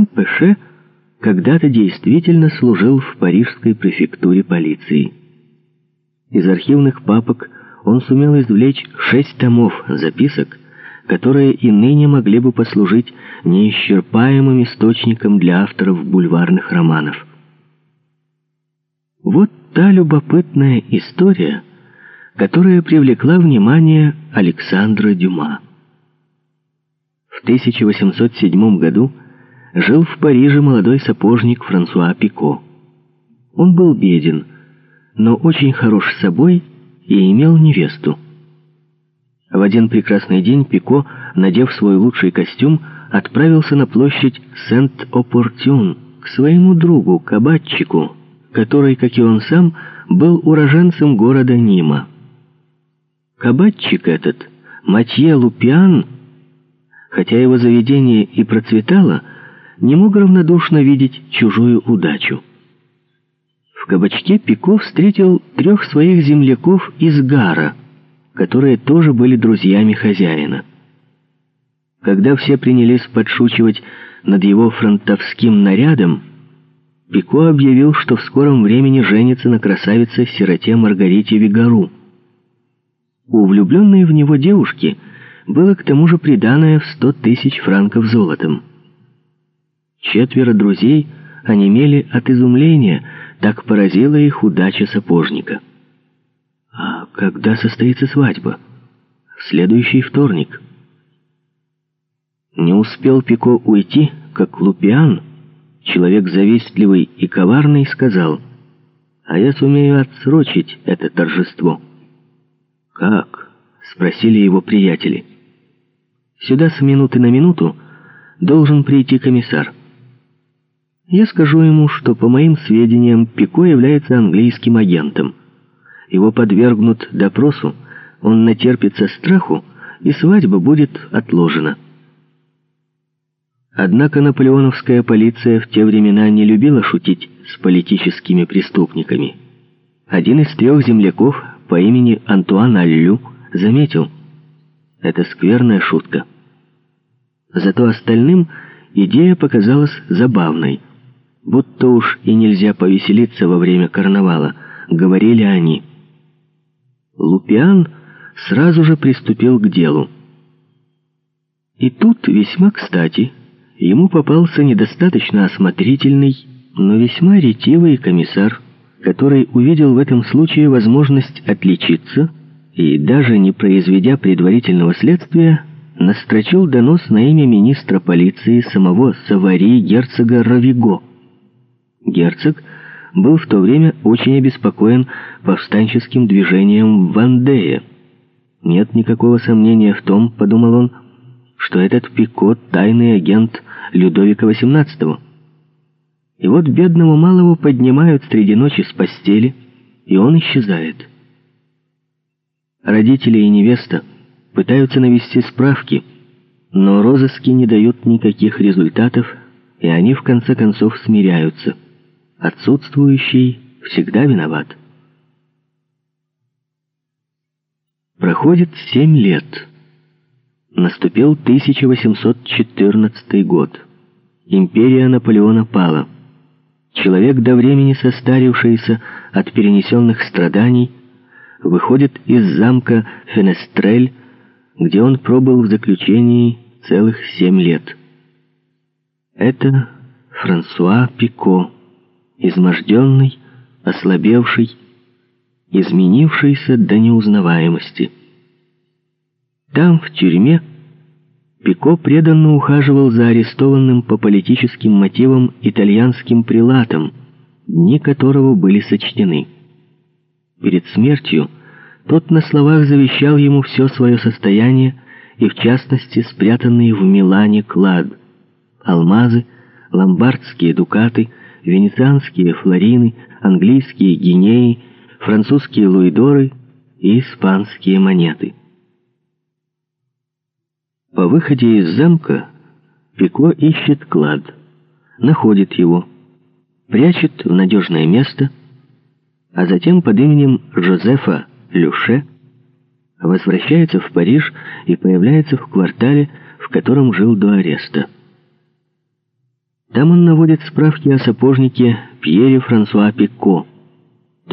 сам Пеше когда-то действительно служил в парижской префектуре полиции. Из архивных папок он сумел извлечь шесть томов записок, которые и ныне могли бы послужить неисчерпаемым источником для авторов бульварных романов. Вот та любопытная история, которая привлекла внимание Александра Дюма. В 1807 году жил в Париже молодой сапожник Франсуа Пико. Он был беден, но очень хорош собой и имел невесту. В один прекрасный день Пико, надев свой лучший костюм, отправился на площадь Сент-Опортюн к своему другу, кабачику, который, как и он сам, был уроженцем города Нима. Кабачик этот, Матье Лупиан, хотя его заведение и процветало, не мог равнодушно видеть чужую удачу. В кабачке Пико встретил трех своих земляков из Гара, которые тоже были друзьями хозяина. Когда все принялись подшучивать над его фронтовским нарядом, Пико объявил, что в скором времени женится на красавице-сироте Маргарите Вигару. У влюбленной в него девушки было к тому же приданное в сто тысяч франков золотом. Четверо друзей онемели от изумления, так поразила их удача сапожника. «А когда состоится свадьба?» «В следующий вторник». Не успел Пико уйти, как Лупиан человек завистливый и коварный, сказал, «А я сумею отсрочить это торжество». «Как?» — спросили его приятели. «Сюда с минуты на минуту должен прийти комиссар. Я скажу ему, что, по моим сведениям, Пико является английским агентом. Его подвергнут допросу, он натерпится страху, и свадьба будет отложена». Однако наполеоновская полиция в те времена не любила шутить с политическими преступниками. Один из трех земляков по имени Антуан Аллю заметил, это скверная шутка. Зато остальным идея показалась забавной. Будто уж и нельзя повеселиться во время карнавала, говорили они. Лупиан сразу же приступил к делу. И тут весьма кстати ему попался недостаточно осмотрительный, но весьма ретивый комиссар, который увидел в этом случае возможность отличиться и, даже не произведя предварительного следствия, настрочил донос на имя министра полиции самого Савари герцога Равиго. Герцог был в то время очень обеспокоен повстанческим движением в Вандее. Нет никакого сомнения в том, подумал он, что этот Пикот — тайный агент Людовика XVIII. И вот бедного малого поднимают среди ночи с постели, и он исчезает. Родители и невеста пытаются навести справки, но розыски не дают никаких результатов, и они в конце концов смиряются. Отсутствующий всегда виноват. Проходит семь лет. Наступил 1814 год. Империя Наполеона пала. Человек, до времени состарившийся от перенесенных страданий, выходит из замка Фенестрель, где он пробыл в заключении целых семь лет. Это Франсуа Пико, изможденный, ослабевший, изменившийся до неузнаваемости. Там, в тюрьме, Пико преданно ухаживал за арестованным по политическим мотивам итальянским прилатом, дни которого были сочтены. Перед смертью тот на словах завещал ему все свое состояние и, в частности, спрятанный в Милане клад, алмазы, ломбардские дукаты, венецианские флорины, английские гинеи, французские луидоры и испанские монеты. По выходе из замка Пико ищет клад, находит его, прячет в надежное место, а затем под именем Жозефа Люше возвращается в Париж и появляется в квартале, в котором жил до ареста. Там он наводит справки о сапожнике Пьере Франсуа Пико,